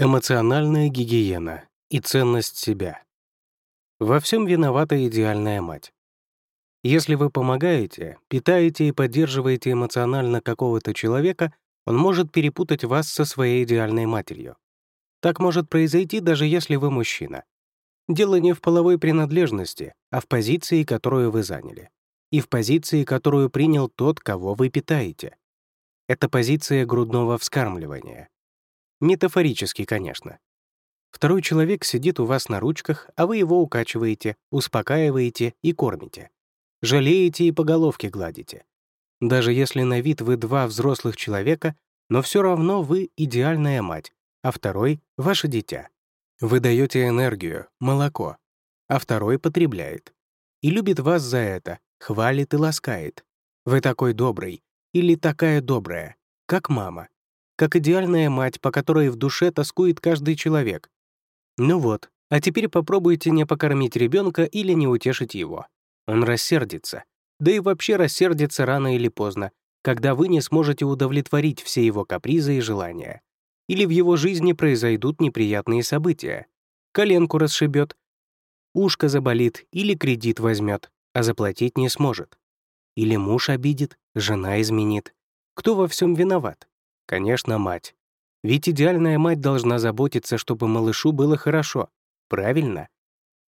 Эмоциональная гигиена и ценность себя. Во всем виновата идеальная мать. Если вы помогаете, питаете и поддерживаете эмоционально какого-то человека, он может перепутать вас со своей идеальной матерью. Так может произойти, даже если вы мужчина. Дело не в половой принадлежности, а в позиции, которую вы заняли. И в позиции, которую принял тот, кого вы питаете. Это позиция грудного вскармливания. Метафорически, конечно. Второй человек сидит у вас на ручках, а вы его укачиваете, успокаиваете и кормите. Жалеете и по головке гладите. Даже если на вид вы два взрослых человека, но все равно вы идеальная мать, а второй — ваше дитя. Вы даете энергию, молоко, а второй потребляет. И любит вас за это, хвалит и ласкает. Вы такой добрый или такая добрая, как мама как идеальная мать, по которой в душе тоскует каждый человек. Ну вот, а теперь попробуйте не покормить ребенка или не утешить его. Он рассердится. Да и вообще рассердится рано или поздно, когда вы не сможете удовлетворить все его капризы и желания. Или в его жизни произойдут неприятные события. Коленку расшибет, ушко заболит или кредит возьмет, а заплатить не сможет. Или муж обидит, жена изменит. Кто во всем виноват? Конечно, мать. Ведь идеальная мать должна заботиться, чтобы малышу было хорошо. Правильно?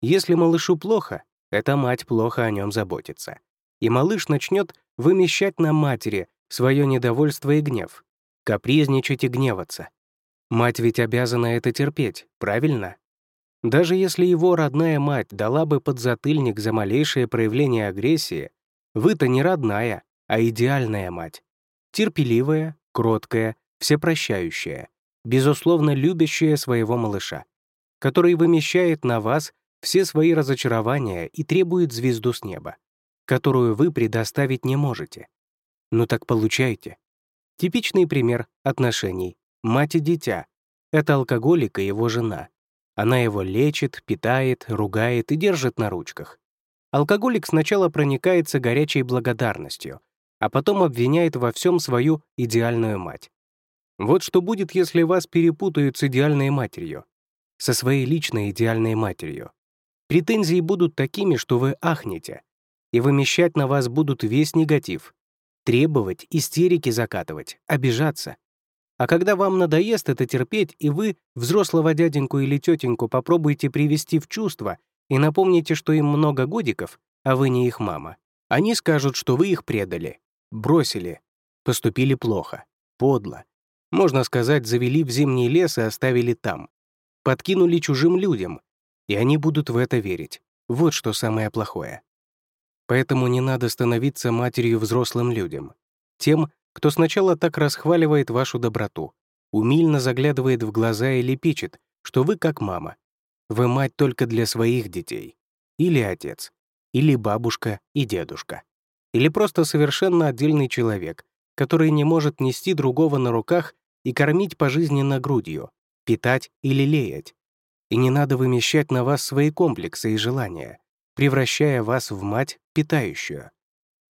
Если малышу плохо, эта мать плохо о нем заботится. И малыш начнет вымещать на матери свое недовольство и гнев, капризничать и гневаться. Мать ведь обязана это терпеть, правильно? Даже если его родная мать дала бы подзатыльник за малейшее проявление агрессии, вы-то не родная, а идеальная мать. Терпеливая, кроткая, всепрощающая, безусловно любящая своего малыша, который вымещает на вас все свои разочарования и требует звезду с неба, которую вы предоставить не можете. Ну так получайте. Типичный пример отношений мать и дитя — это алкоголик и его жена. Она его лечит, питает, ругает и держит на ручках. Алкоголик сначала проникается горячей благодарностью, а потом обвиняет во всем свою идеальную мать. Вот что будет, если вас перепутают с идеальной матерью, со своей личной идеальной матерью. Претензии будут такими, что вы ахнете, и вымещать на вас будут весь негатив, требовать, истерики закатывать, обижаться. А когда вам надоест это терпеть, и вы взрослого дяденьку или тетеньку попробуете привести в чувство и напомните, что им много годиков, а вы не их мама, они скажут, что вы их предали, Бросили. Поступили плохо. Подло. Можно сказать, завели в зимний лес и оставили там. Подкинули чужим людям. И они будут в это верить. Вот что самое плохое. Поэтому не надо становиться матерью взрослым людям. Тем, кто сначала так расхваливает вашу доброту, умильно заглядывает в глаза и лепечет, что вы как мама. Вы мать только для своих детей. Или отец. Или бабушка и дедушка или просто совершенно отдельный человек, который не может нести другого на руках и кормить пожизненно грудью, питать или леять. И не надо вымещать на вас свои комплексы и желания, превращая вас в мать, питающую.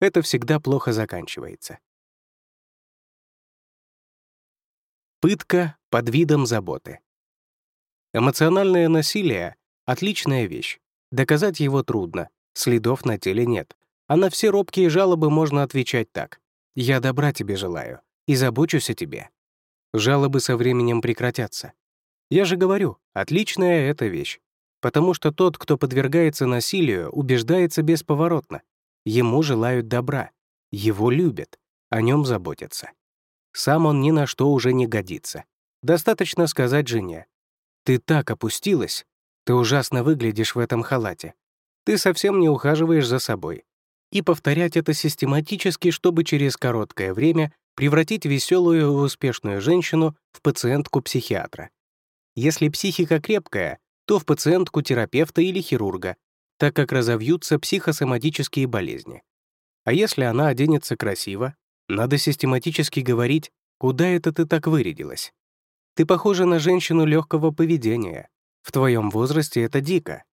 Это всегда плохо заканчивается. Пытка под видом заботы. Эмоциональное насилие — отличная вещь. Доказать его трудно, следов на теле нет. А на все робкие жалобы можно отвечать так. «Я добра тебе желаю и забочусь о тебе». Жалобы со временем прекратятся. Я же говорю, отличная эта вещь. Потому что тот, кто подвергается насилию, убеждается бесповоротно. Ему желают добра, его любят, о нем заботятся. Сам он ни на что уже не годится. Достаточно сказать жене. «Ты так опустилась, ты ужасно выглядишь в этом халате. Ты совсем не ухаживаешь за собой и повторять это систематически, чтобы через короткое время превратить веселую и успешную женщину в пациентку психиатра. Если психика крепкая, то в пациентку терапевта или хирурга, так как разовьются психосоматические болезни. А если она оденется красиво, надо систематически говорить, куда это ты так вырядилась. Ты похожа на женщину легкого поведения. В твоем возрасте это дико.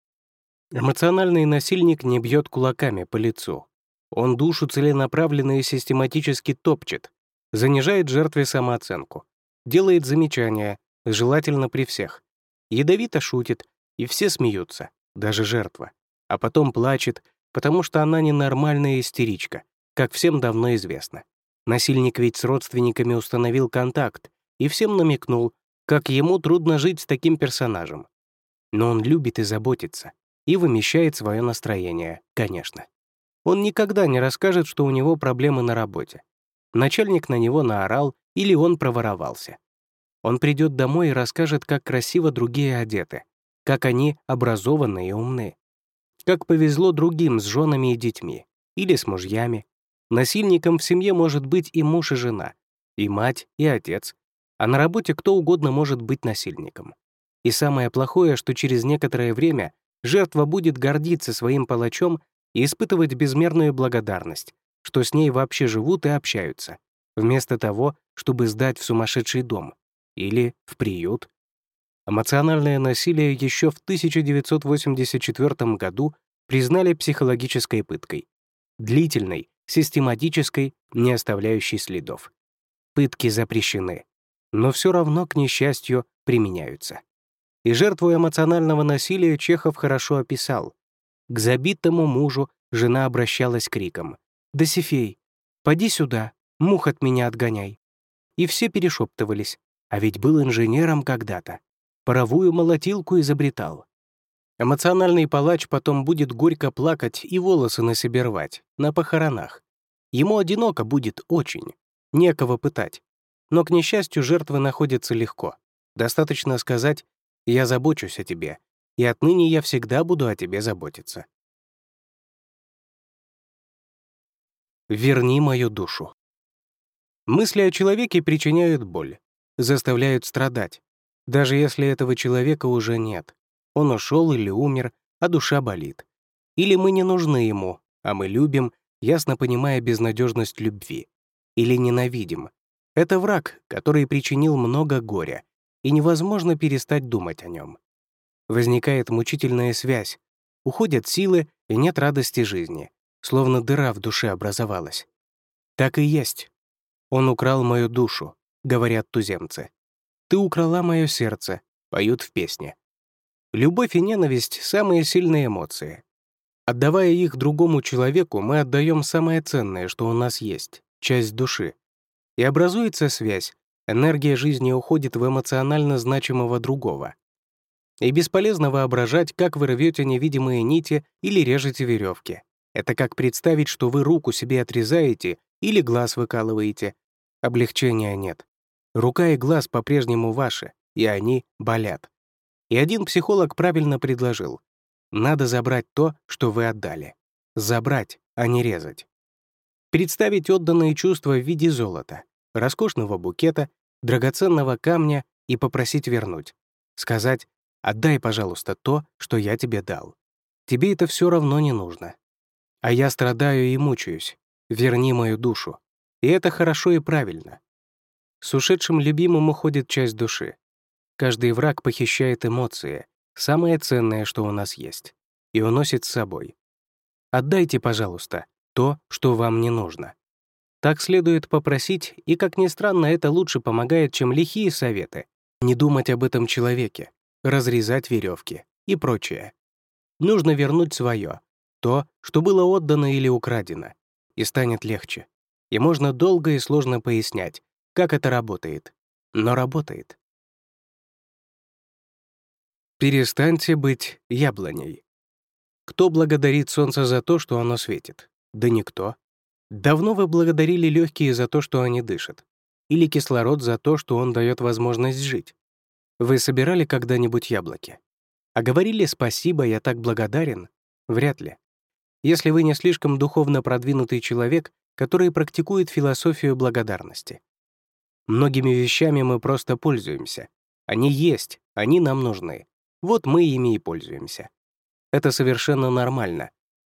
Эмоциональный насильник не бьет кулаками по лицу. Он душу целенаправленно и систематически топчет, занижает жертве самооценку, делает замечания, желательно при всех. Ядовито шутит, и все смеются, даже жертва. А потом плачет, потому что она ненормальная истеричка, как всем давно известно. Насильник ведь с родственниками установил контакт и всем намекнул, как ему трудно жить с таким персонажем. Но он любит и заботится, и вымещает свое настроение, конечно. Он никогда не расскажет, что у него проблемы на работе. Начальник на него наорал или он проворовался. Он придет домой и расскажет, как красиво другие одеты, как они образованы и умны, как повезло другим с женами и детьми, или с мужьями. Насильником в семье может быть и муж, и жена, и мать, и отец, а на работе кто угодно может быть насильником. И самое плохое, что через некоторое время жертва будет гордиться своим палачом и испытывать безмерную благодарность, что с ней вообще живут и общаются, вместо того, чтобы сдать в сумасшедший дом или в приют. Эмоциональное насилие еще в 1984 году признали психологической пыткой. Длительной, систематической, не оставляющей следов. Пытки запрещены, но все равно, к несчастью, применяются. И жертву эмоционального насилия Чехов хорошо описал. К забитому мужу жена обращалась криком. «Досифей, поди сюда, мух от меня отгоняй». И все перешептывались, а ведь был инженером когда-то. Паровую молотилку изобретал. Эмоциональный палач потом будет горько плакать и волосы на себе рвать, на похоронах. Ему одиноко будет очень, некого пытать. Но, к несчастью, жертвы находятся легко. Достаточно сказать «я забочусь о тебе», и отныне я всегда буду о тебе заботиться. Верни мою душу. Мысли о человеке причиняют боль, заставляют страдать, даже если этого человека уже нет. Он ушел или умер, а душа болит. Или мы не нужны ему, а мы любим, ясно понимая безнадежность любви. Или ненавидим. Это враг, который причинил много горя, и невозможно перестать думать о нем возникает мучительная связь, уходят силы и нет радости жизни, словно дыра в душе образовалась. Так и есть. Он украл мою душу, говорят туземцы. Ты украла мое сердце, поют в песне. Любовь и ненависть — самые сильные эмоции. Отдавая их другому человеку, мы отдаем самое ценное, что у нас есть — часть души. И образуется связь, энергия жизни уходит в эмоционально значимого другого. И бесполезно воображать, как вы рвете невидимые нити или режете веревки. Это как представить, что вы руку себе отрезаете или глаз выкалываете. Облегчения нет. Рука и глаз по-прежнему ваши, и они болят. И один психолог правильно предложил. Надо забрать то, что вы отдали. Забрать, а не резать. Представить отданные чувства в виде золота, роскошного букета, драгоценного камня и попросить вернуть. Сказать Отдай, пожалуйста, то, что я тебе дал. Тебе это все равно не нужно. А я страдаю и мучаюсь. Верни мою душу. И это хорошо и правильно. С ушедшим любимым уходит часть души. Каждый враг похищает эмоции, самое ценное, что у нас есть, и уносит с собой. Отдайте, пожалуйста, то, что вам не нужно. Так следует попросить, и, как ни странно, это лучше помогает, чем лихие советы. Не думать об этом человеке, разрезать веревки и прочее. Нужно вернуть свое, то, что было отдано или украдено, и станет легче. И можно долго и сложно пояснять, как это работает. Но работает. Перестаньте быть яблоней. Кто благодарит солнце за то, что оно светит? Да никто. Давно вы благодарили легкие за то, что они дышат? Или кислород за то, что он дает возможность жить? Вы собирали когда-нибудь яблоки? А говорили «спасибо, я так благодарен»? Вряд ли. Если вы не слишком духовно продвинутый человек, который практикует философию благодарности. Многими вещами мы просто пользуемся. Они есть, они нам нужны. Вот мы ими и пользуемся. Это совершенно нормально.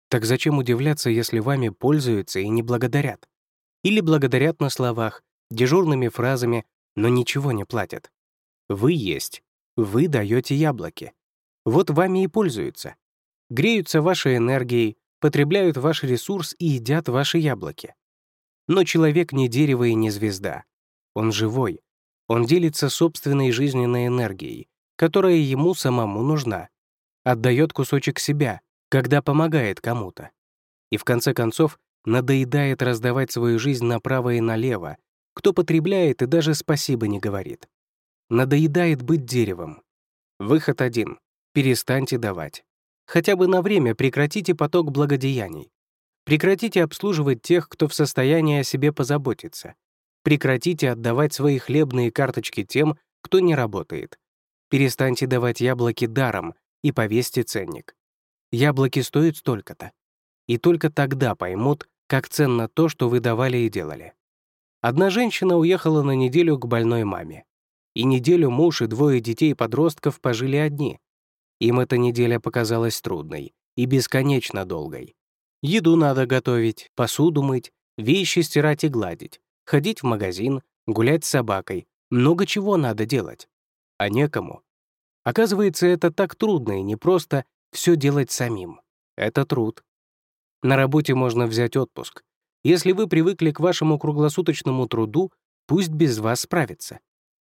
Так зачем удивляться, если вами пользуются и не благодарят? Или благодарят на словах, дежурными фразами, но ничего не платят? Вы есть. Вы даете яблоки. Вот вами и пользуются. Греются вашей энергией, потребляют ваш ресурс и едят ваши яблоки. Но человек не дерево и не звезда. Он живой. Он делится собственной жизненной энергией, которая ему самому нужна, отдает кусочек себя, когда помогает кому-то. И в конце концов надоедает раздавать свою жизнь направо и налево, кто потребляет и даже спасибо не говорит. Надоедает быть деревом. Выход один — перестаньте давать. Хотя бы на время прекратите поток благодеяний. Прекратите обслуживать тех, кто в состоянии о себе позаботиться. Прекратите отдавать свои хлебные карточки тем, кто не работает. Перестаньте давать яблоки даром и повесьте ценник. Яблоки стоят столько-то. И только тогда поймут, как ценно то, что вы давали и делали. Одна женщина уехала на неделю к больной маме. И неделю муж и двое детей-подростков пожили одни. Им эта неделя показалась трудной и бесконечно долгой. Еду надо готовить, посуду мыть, вещи стирать и гладить, ходить в магазин, гулять с собакой. Много чего надо делать. А некому. Оказывается, это так трудно и непросто все делать самим. Это труд. На работе можно взять отпуск. Если вы привыкли к вашему круглосуточному труду, пусть без вас справится.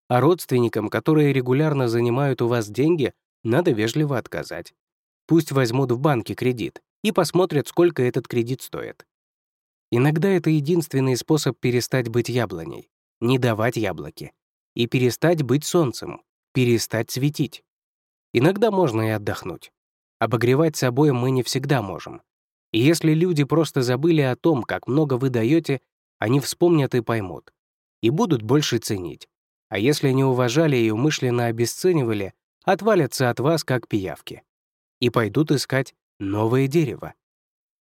А родственникам, которые регулярно занимают у вас деньги, надо вежливо отказать. Пусть возьмут в банке кредит и посмотрят, сколько этот кредит стоит. Иногда это единственный способ перестать быть яблоней, не давать яблоки, и перестать быть солнцем, перестать светить. Иногда можно и отдохнуть. Обогревать собой мы не всегда можем. И если люди просто забыли о том, как много вы даете, они вспомнят и поймут. И будут больше ценить. А если не уважали и умышленно обесценивали, отвалятся от вас, как пиявки. И пойдут искать новое дерево.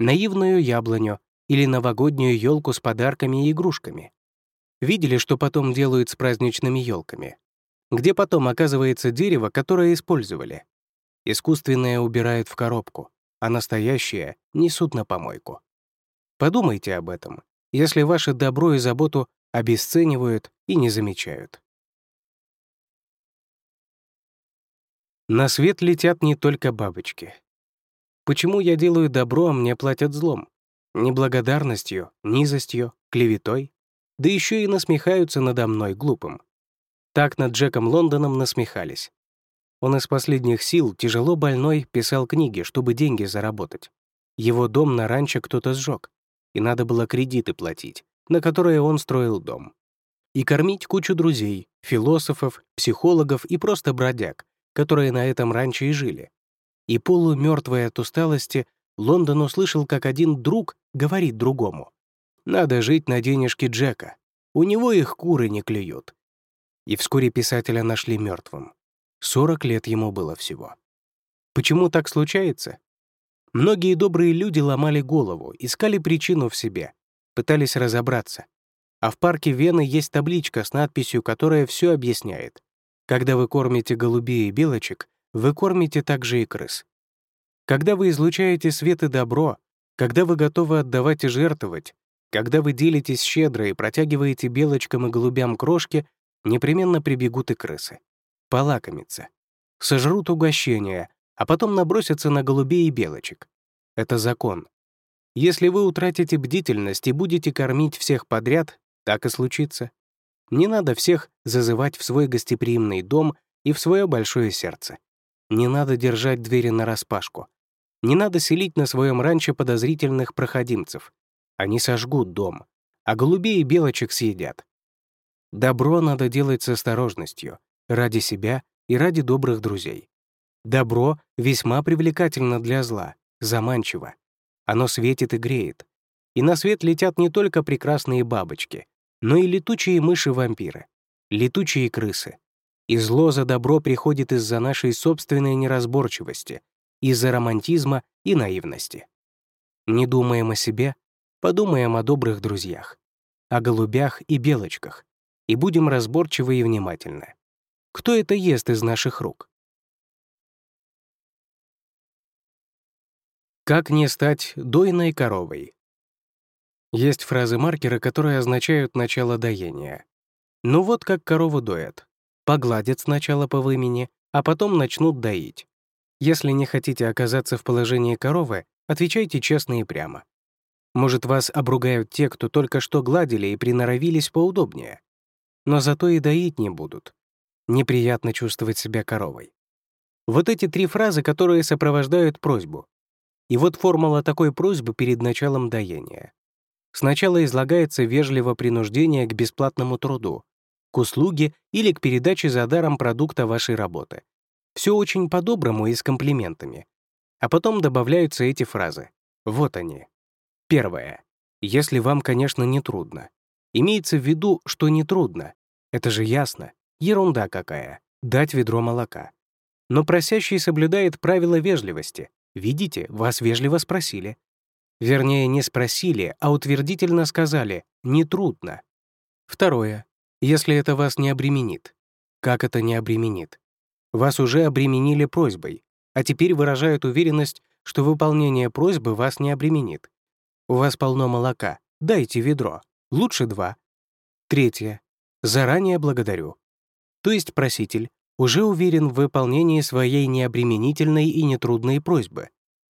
Наивную яблоню или новогоднюю елку с подарками и игрушками. Видели, что потом делают с праздничными елками? Где потом оказывается дерево, которое использовали? Искусственное убирают в коробку, а настоящее несут на помойку. Подумайте об этом, если ваше добро и заботу обесценивают и не замечают. На свет летят не только бабочки. Почему я делаю добро, а мне платят злом? Неблагодарностью, низостью, клеветой? Да еще и насмехаются надо мной глупым. Так над Джеком Лондоном насмехались. Он из последних сил, тяжело больной, писал книги, чтобы деньги заработать. Его дом на ранчо кто-то сжег, и надо было кредиты платить, на которые он строил дом. И кормить кучу друзей, философов, психологов и просто бродяг, которые на этом ранчо и жили. И полумертвый от усталости, Лондон услышал, как один друг говорит другому. «Надо жить на денежки Джека. У него их куры не клюют». И вскоре писателя нашли мертвым. 40 лет ему было всего. Почему так случается? Многие добрые люди ломали голову, искали причину в себе, пытались разобраться. А в парке Вены есть табличка с надписью, которая все объясняет. Когда вы кормите голубей и белочек, вы кормите также и крыс. Когда вы излучаете свет и добро, когда вы готовы отдавать и жертвовать, когда вы делитесь щедро и протягиваете белочкам и голубям крошки, непременно прибегут и крысы полакомиться. Сожрут угощения, а потом набросятся на голубей и белочек. Это закон. Если вы утратите бдительность и будете кормить всех подряд, так и случится. Не надо всех зазывать в свой гостеприимный дом и в свое большое сердце. Не надо держать двери нараспашку. Не надо селить на своем ранчо подозрительных проходимцев. Они сожгут дом, а голубей и белочек съедят. Добро надо делать с осторожностью, ради себя и ради добрых друзей. Добро весьма привлекательно для зла, заманчиво. Оно светит и греет. И на свет летят не только прекрасные бабочки, но и летучие мыши-вампиры, летучие крысы. И зло за добро приходит из-за нашей собственной неразборчивости, из-за романтизма и наивности. Не думаем о себе, подумаем о добрых друзьях, о голубях и белочках, и будем разборчивы и внимательны. Кто это ест из наших рук? Как не стать дойной коровой? Есть фразы-маркеры, которые означают начало доения. Ну вот как корову доят. Погладят сначала по вымени, а потом начнут доить. Если не хотите оказаться в положении коровы, отвечайте честно и прямо. Может, вас обругают те, кто только что гладили и приноровились поудобнее. но зато и доить не будут. Неприятно чувствовать себя коровой. Вот эти три фразы, которые сопровождают просьбу. И вот формула такой просьбы перед началом доения. Сначала излагается вежливо принуждение к бесплатному труду, к услуге или к передаче за даром продукта вашей работы. Все очень по-доброму и с комплиментами. А потом добавляются эти фразы. Вот они. Первое. Если вам, конечно, не трудно. Имеется в виду, что не трудно. Это же ясно. Ерунда какая. Дать ведро молока. Но просящий соблюдает правила вежливости. Видите, вас вежливо спросили. Вернее, не спросили, а утвердительно сказали «не трудно». Второе. Если это вас не обременит. Как это не обременит? Вас уже обременили просьбой, а теперь выражают уверенность, что выполнение просьбы вас не обременит. У вас полно молока, дайте ведро, лучше два. Третье. Заранее благодарю. То есть проситель уже уверен в выполнении своей необременительной и нетрудной просьбы.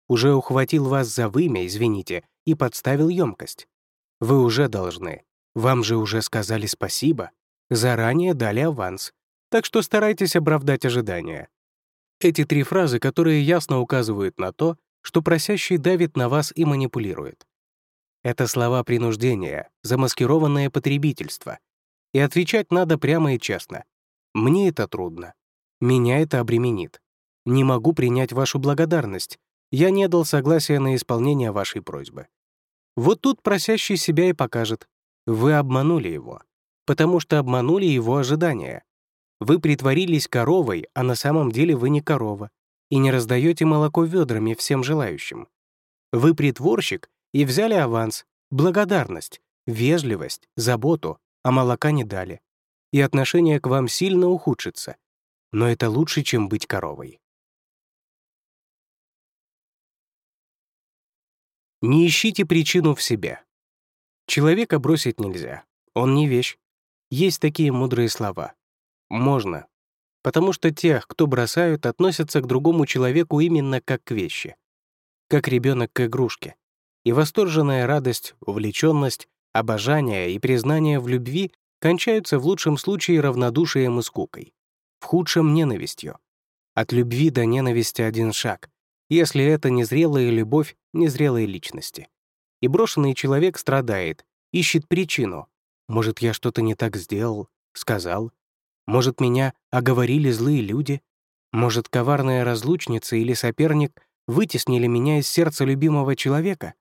Уже ухватил вас за вымя, извините, и подставил емкость. Вы уже должны. Вам же уже сказали спасибо. Заранее дали аванс. Так что старайтесь оправдать ожидания. Эти три фразы, которые ясно указывают на то, что просящий давит на вас и манипулирует. Это слова принуждения, замаскированное потребительство. И отвечать надо прямо и честно. Мне это трудно. Меня это обременит. Не могу принять вашу благодарность. Я не дал согласия на исполнение вашей просьбы. Вот тут просящий себя и покажет. Вы обманули его, потому что обманули его ожидания. Вы притворились коровой, а на самом деле вы не корова, и не раздаете молоко ведрами всем желающим. Вы притворщик и взяли аванс, благодарность, вежливость, заботу, а молока не дали и отношение к вам сильно ухудшится. Но это лучше, чем быть коровой. Не ищите причину в себе. Человека бросить нельзя. Он не вещь. Есть такие мудрые слова. Можно. Потому что тех, кто бросают, относятся к другому человеку именно как к вещи. Как ребенок к игрушке. И восторженная радость, увлеченность, обожание и признание в любви кончаются в лучшем случае равнодушием и скукой, в худшем — ненавистью. От любви до ненависти один шаг, если это незрелая любовь незрелой личности. И брошенный человек страдает, ищет причину. Может, я что-то не так сделал, сказал? Может, меня оговорили злые люди? Может, коварная разлучница или соперник вытеснили меня из сердца любимого человека?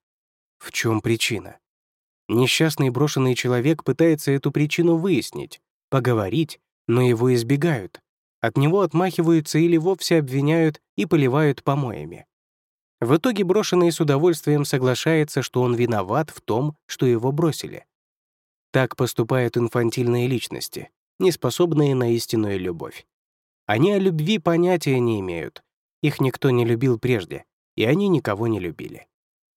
В чем причина? Несчастный брошенный человек пытается эту причину выяснить, поговорить, но его избегают. От него отмахиваются или вовсе обвиняют и поливают помоями. В итоге брошенный с удовольствием соглашается, что он виноват в том, что его бросили. Так поступают инфантильные личности, не способные на истинную любовь. Они о любви понятия не имеют. Их никто не любил прежде, и они никого не любили.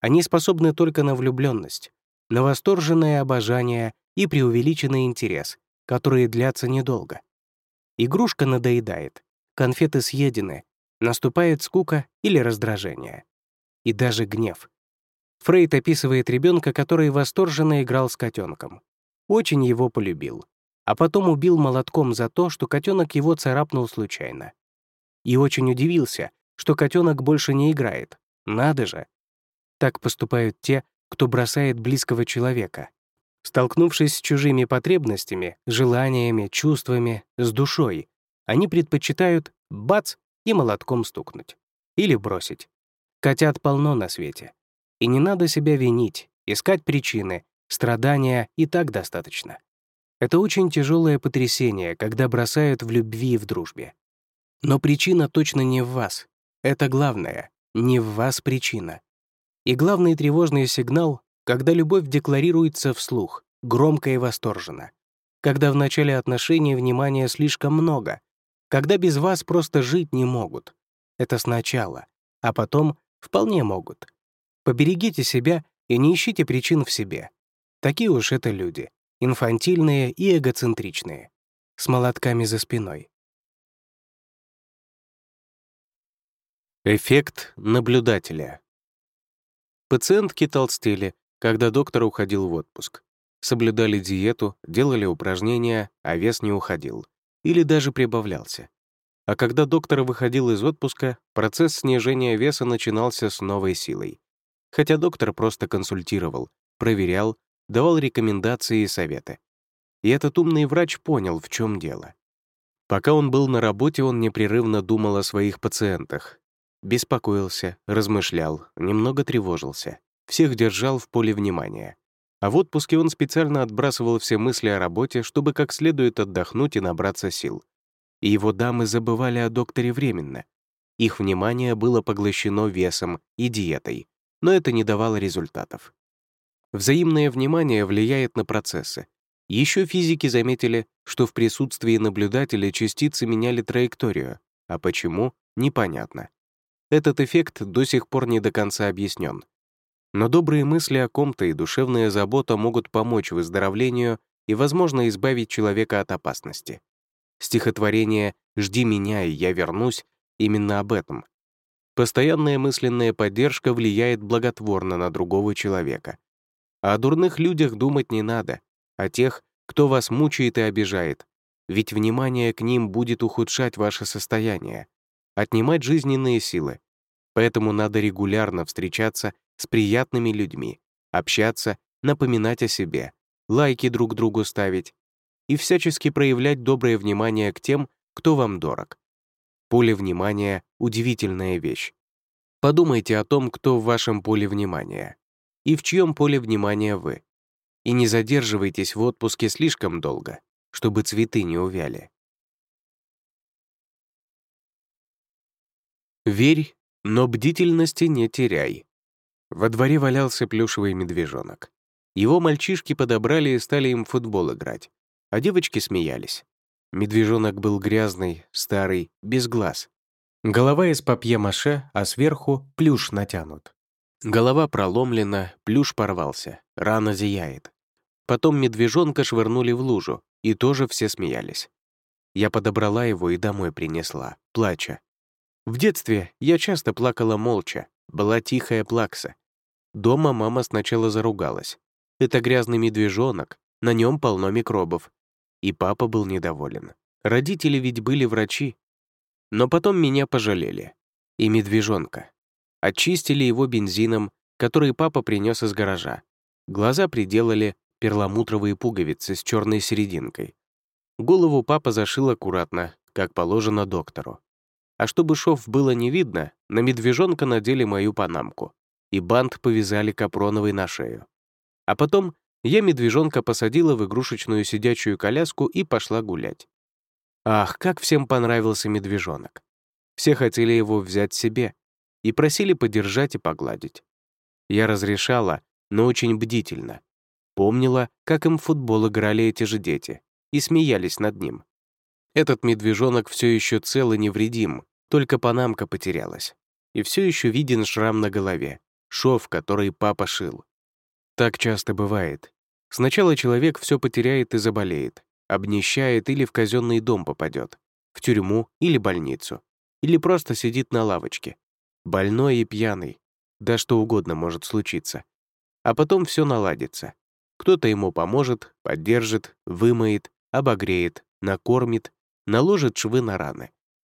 Они способны только на влюбленность, на восторженное обожание и преувеличенный интерес, которые длятся недолго. Игрушка надоедает, конфеты съедены, наступает скука или раздражение. И даже гнев. Фрейд описывает ребенка, который восторженно играл с котенком. Очень его полюбил. А потом убил молотком за то, что котенок его царапнул случайно. И очень удивился, что котенок больше не играет. Надо же. Так поступают те, кто бросает близкого человека. Столкнувшись с чужими потребностями, желаниями, чувствами, с душой, они предпочитают бац и молотком стукнуть. Или бросить. Котят полно на свете. И не надо себя винить, искать причины, страдания и так достаточно. Это очень тяжелое потрясение, когда бросают в любви и в дружбе. Но причина точно не в вас. Это главное. Не в вас причина. И главный тревожный сигнал, когда любовь декларируется вслух, громко и восторженно. Когда в начале отношений внимания слишком много. Когда без вас просто жить не могут. Это сначала. А потом вполне могут. Поберегите себя и не ищите причин в себе. Такие уж это люди. Инфантильные и эгоцентричные. С молотками за спиной. Эффект наблюдателя. Пациентки толстели, когда доктор уходил в отпуск. соблюдали диету, делали упражнения, а вес не уходил. Или даже прибавлялся. А когда доктор выходил из отпуска, процесс снижения веса начинался с новой силой. Хотя доктор просто консультировал, проверял, давал рекомендации и советы. И этот умный врач понял, в чем дело. Пока он был на работе, он непрерывно думал о своих пациентах. Беспокоился, размышлял, немного тревожился. Всех держал в поле внимания. А в отпуске он специально отбрасывал все мысли о работе, чтобы как следует отдохнуть и набраться сил. И его дамы забывали о докторе временно. Их внимание было поглощено весом и диетой, но это не давало результатов. Взаимное внимание влияет на процессы. Еще физики заметили, что в присутствии наблюдателя частицы меняли траекторию, а почему — непонятно. Этот эффект до сих пор не до конца объяснен. Но добрые мысли о ком-то и душевная забота могут помочь выздоровлению и, возможно, избавить человека от опасности. Стихотворение «Жди меня, и я вернусь» именно об этом. Постоянная мысленная поддержка влияет благотворно на другого человека. О дурных людях думать не надо, о тех, кто вас мучает и обижает, ведь внимание к ним будет ухудшать ваше состояние, отнимать жизненные силы. Поэтому надо регулярно встречаться с приятными людьми, общаться, напоминать о себе, лайки друг другу ставить и всячески проявлять доброе внимание к тем, кто вам дорог. Поле внимания — удивительная вещь. Подумайте о том, кто в вашем поле внимания и в чьем поле внимания вы. И не задерживайтесь в отпуске слишком долго, чтобы цветы не увяли. Верь, но бдительности не теряй. Во дворе валялся плюшевый медвежонок. Его мальчишки подобрали и стали им футбол играть, а девочки смеялись. Медвежонок был грязный, старый, без глаз. Голова из папье-маше, а сверху плюш натянут. Голова проломлена, плюш порвался, рана зияет. Потом медвежонка швырнули в лужу, и тоже все смеялись. Я подобрала его и домой принесла, плача. В детстве я часто плакала молча, была тихая плакса. Дома мама сначала заругалась. Это грязный медвежонок, на нем полно микробов. И папа был недоволен. Родители ведь были врачи. Но потом меня пожалели. И медвежонка. Очистили его бензином, который папа принес из гаража. Глаза приделали перламутровые пуговицы с черной серединкой. Голову папа зашил аккуратно, как положено доктору. А чтобы шов было не видно, на медвежонка надели мою панамку и бант повязали капроновой на шею. А потом я медвежонка посадила в игрушечную сидячую коляску и пошла гулять. Ах, как всем понравился медвежонок. Все хотели его взять себе и просили подержать и погладить. Я разрешала, но очень бдительно. Помнила, как им в футбол играли эти же дети и смеялись над ним. Этот медвежонок все еще цел и невредим, только панамка потерялась. И все еще виден шрам на голове, шов, который папа шил. Так часто бывает. Сначала человек все потеряет и заболеет, обнищает или в казенный дом попадет, в тюрьму или больницу, или просто сидит на лавочке. Больной и пьяный, да что угодно может случиться. А потом все наладится. Кто-то ему поможет, поддержит, вымоет, обогреет, накормит, наложит швы на раны.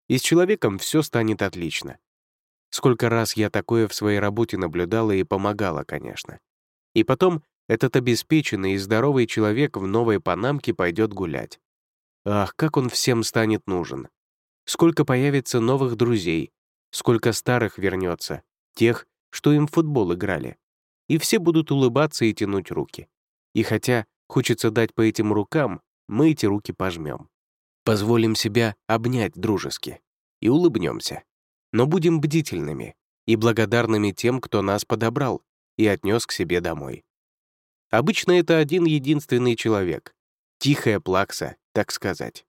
И с человеком все станет отлично. Сколько раз я такое в своей работе наблюдала и помогала, конечно. И потом этот обеспеченный и здоровый человек в новой панамке пойдет гулять. Ах, как он всем станет нужен. Сколько появится новых друзей, сколько старых вернется, тех, что им в футбол играли. И все будут улыбаться и тянуть руки. И хотя хочется дать по этим рукам, мы эти руки пожмем. Позволим себя обнять дружески и улыбнемся. Но будем бдительными и благодарными тем, кто нас подобрал и отнес к себе домой. Обычно это один единственный человек. Тихая плакса, так сказать.